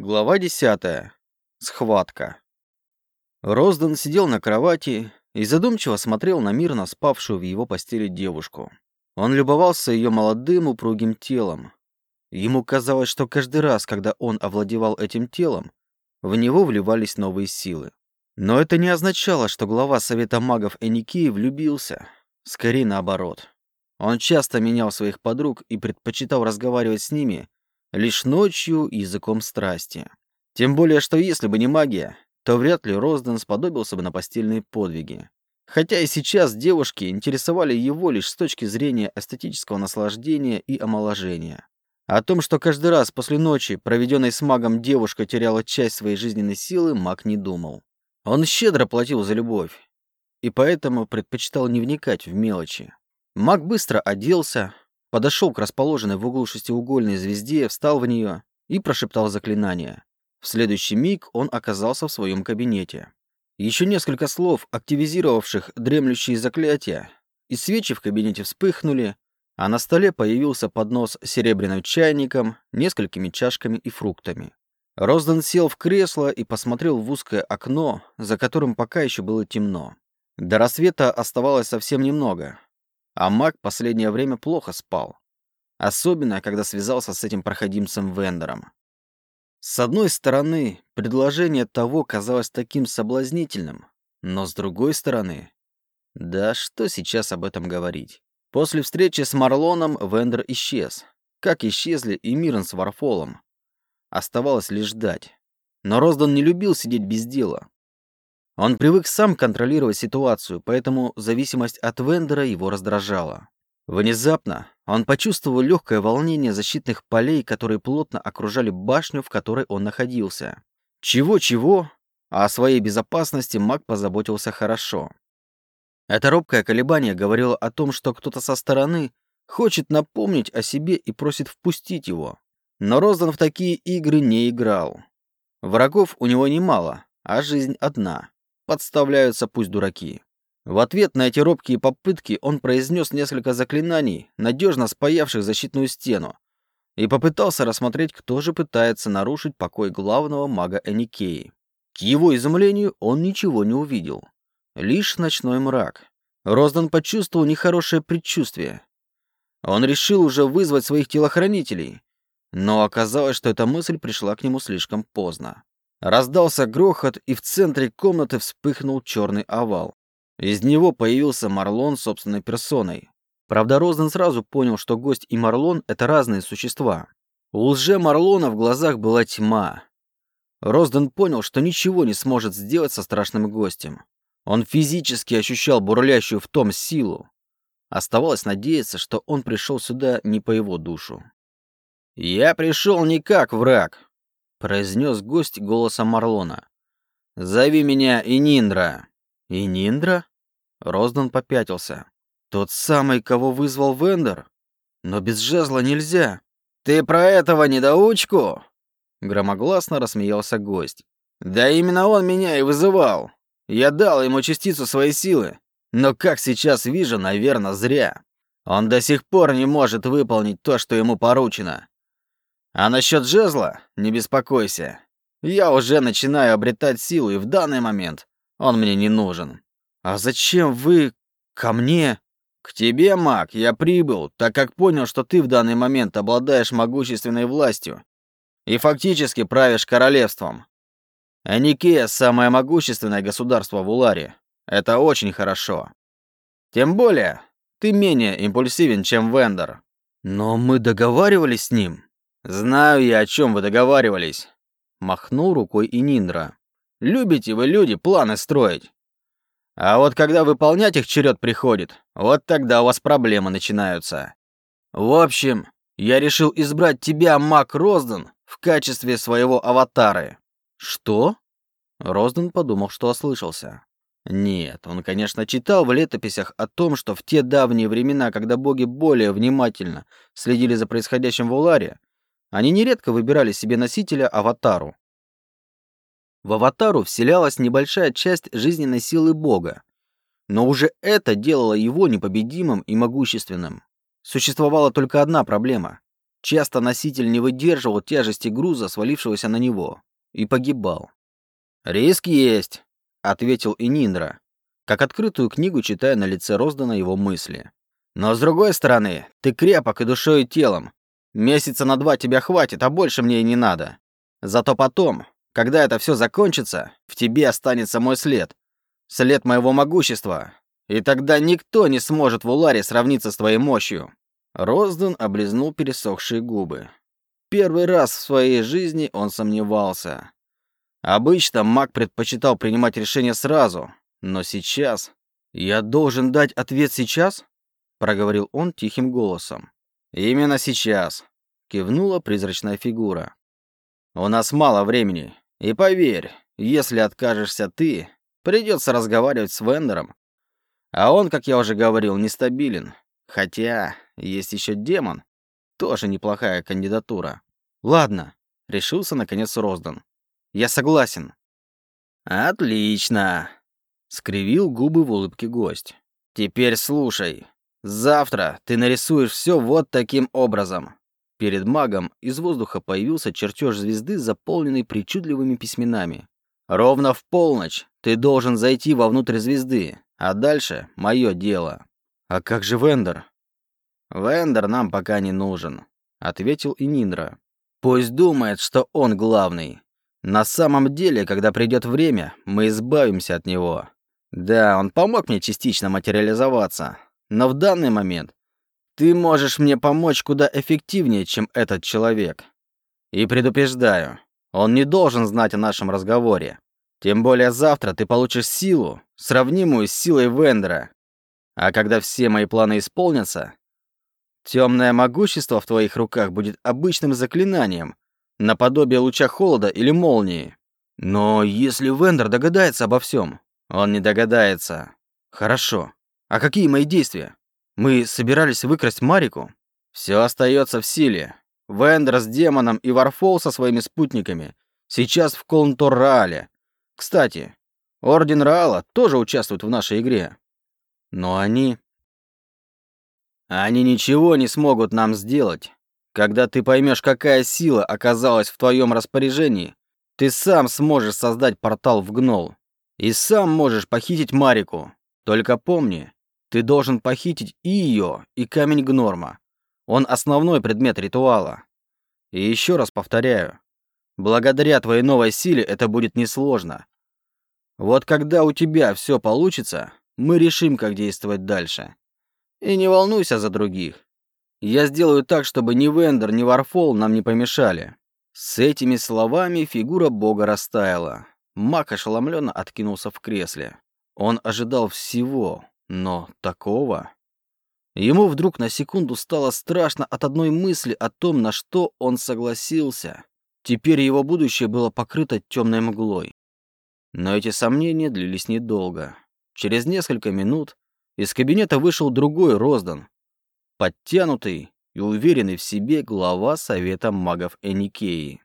Глава 10. Схватка. Розден сидел на кровати и задумчиво смотрел на мирно спавшую в его постели девушку. Он любовался ее молодым упругим телом. Ему казалось, что каждый раз, когда он овладевал этим телом, в него вливались новые силы. Но это не означало, что глава Совета магов Эникии влюбился. Скорее наоборот. Он часто менял своих подруг и предпочитал разговаривать с ними, лишь ночью языком страсти. Тем более, что если бы не магия, то вряд ли Розден сподобился бы на постельные подвиги. Хотя и сейчас девушки интересовали его лишь с точки зрения эстетического наслаждения и омоложения. О том, что каждый раз после ночи, проведенной с магом, девушка теряла часть своей жизненной силы, маг не думал. Он щедро платил за любовь, и поэтому предпочитал не вникать в мелочи. Маг быстро оделся, подошел к расположенной в углу шестиугольной звезде, встал в нее и прошептал заклинание. В следующий миг он оказался в своем кабинете. Еще несколько слов, активизировавших дремлющие заклятия, и свечи в кабинете вспыхнули, а на столе появился поднос с серебряным чайником, несколькими чашками и фруктами. Розден сел в кресло и посмотрел в узкое окно, за которым пока еще было темно. До рассвета оставалось совсем немного, а маг последнее время плохо спал. Особенно, когда связался с этим проходимцем Вендером. С одной стороны, предложение того казалось таким соблазнительным, но с другой стороны... Да что сейчас об этом говорить? После встречи с Марлоном Вендер исчез, как исчезли и Мирн с Варфолом. Оставалось лишь ждать. Но Роздан не любил сидеть без дела. Он привык сам контролировать ситуацию, поэтому зависимость от Вендера его раздражала. Внезапно он почувствовал легкое волнение защитных полей, которые плотно окружали башню, в которой он находился. Чего-чего, а о своей безопасности маг позаботился хорошо. Это робкое колебание говорило о том, что кто-то со стороны хочет напомнить о себе и просит впустить его. Но Роздан в такие игры не играл. Врагов у него немало, а жизнь одна подставляются пусть дураки. В ответ на эти робкие попытки он произнес несколько заклинаний, надежно спаявших защитную стену, и попытался рассмотреть, кто же пытается нарушить покой главного мага Эникеи. К его изумлению он ничего не увидел. Лишь ночной мрак. Роздан почувствовал нехорошее предчувствие. Он решил уже вызвать своих телохранителей, но оказалось, что эта мысль пришла к нему слишком поздно. Раздался грохот, и в центре комнаты вспыхнул черный овал. Из него появился Марлон собственной персоной. Правда, Розден сразу понял, что гость и Марлон — это разные существа. У лже-Марлона в глазах была тьма. Розден понял, что ничего не сможет сделать со страшным гостем. Он физически ощущал бурлящую в том силу. Оставалось надеяться, что он пришел сюда не по его душу. «Я пришел не как враг», произнес гость голосом Марлона. «Зови меня Ининдра». «Ининдра?» Роздан попятился. «Тот самый, кого вызвал Вендер? Но без жезла нельзя». «Ты про этого недоучку?» Громогласно рассмеялся гость. «Да именно он меня и вызывал. Я дал ему частицу своей силы. Но как сейчас вижу, наверное, зря. Он до сих пор не может выполнить то, что ему поручено. А насчет жезла не беспокойся. Я уже начинаю обретать силу, и в данный момент он мне не нужен. А зачем вы ко мне? К тебе, маг, я прибыл, так как понял, что ты в данный момент обладаешь могущественной властью и фактически правишь королевством. Аникея — самое могущественное государство в Уларе. Это очень хорошо. Тем более, ты менее импульсивен, чем Вендор. Но мы договаривались с ним. «Знаю я, о чем вы договаривались», — махнул рукой и Ниндра. «Любите вы, люди, планы строить. А вот когда выполнять их черед приходит, вот тогда у вас проблемы начинаются. В общем, я решил избрать тебя, Мак Розден, в качестве своего аватара». «Что?» Розден подумал, что ослышался. Нет, он, конечно, читал в летописях о том, что в те давние времена, когда боги более внимательно следили за происходящим в Уларе, они нередко выбирали себе носителя аватару. В аватару вселялась небольшая часть жизненной силы бога, но уже это делало его непобедимым и могущественным. Существовала только одна проблема. Часто носитель не выдерживал тяжести груза, свалившегося на него, и погибал. «Риск есть», — ответил и Ниндра, как открытую книгу читая на лице Роздана его мысли. «Но с другой стороны, ты крепок и душой, и телом. Месяца на два тебя хватит, а больше мне и не надо. Зато потом, когда это все закончится, в тебе останется мой след. След моего могущества. И тогда никто не сможет в Уларе сравниться с твоей мощью». Розден облизнул пересохшие губы. Первый раз в своей жизни он сомневался. Обычно маг предпочитал принимать решение сразу, но сейчас... «Я должен дать ответ сейчас?» — проговорил он тихим голосом. «Именно сейчас», — кивнула призрачная фигура. «У нас мало времени, и поверь, если откажешься ты, придется разговаривать с Вендером. А он, как я уже говорил, нестабилен. Хотя есть еще демон. Тоже неплохая кандидатура. Ладно, решился наконец Роздан. Я согласен. Отлично, скривил губы в улыбке гость. Теперь слушай. Завтра ты нарисуешь все вот таким образом. Перед магом из воздуха появился чертеж звезды, заполненный причудливыми письменами. Ровно в полночь ты должен зайти вовнутрь звезды, а дальше мое дело. А как же Вендер? Вендер нам пока не нужен, ответил и Ниндра. Пусть думает, что он главный. На самом деле, когда придет время, мы избавимся от него. Да, он помог мне частично материализоваться, но в данный момент ты можешь мне помочь куда эффективнее, чем этот человек. И предупреждаю, он не должен знать о нашем разговоре. Тем более завтра ты получишь силу, сравнимую с силой Вендера. А когда все мои планы исполнятся, темное могущество в твоих руках будет обычным заклинанием, наподобие луча холода или молнии. Но если Вендер догадается обо всем, он не догадается. Хорошо. А какие мои действия? Мы собирались выкрасть Марику? Все остается в силе. Вендер с демоном и Варфол со своими спутниками сейчас в Колнтор-Раале. Кстати, Орден Раала тоже участвует в нашей игре. Но они... Они ничего не смогут нам сделать. Когда ты поймешь, какая сила оказалась в твоем распоряжении, ты сам сможешь создать портал в Гнол. И сам можешь похитить Марику. Только помни, ты должен похитить и ее, и камень Гнорма. Он основной предмет ритуала. И еще раз повторяю, благодаря твоей новой силе это будет несложно. Вот когда у тебя все получится, мы решим, как действовать дальше. И не волнуйся за других. Я сделаю так, чтобы ни Вендер, ни Варфол нам не помешали». С этими словами фигура бога растаяла. Мак ошеломленно откинулся в кресле. Он ожидал всего, но такого... Ему вдруг на секунду стало страшно от одной мысли о том, на что он согласился. Теперь его будущее было покрыто темной мглой. Но эти сомнения длились недолго. Через несколько минут из кабинета вышел другой Роздан, подтянутый и уверенный в себе глава Совета магов Эникеи.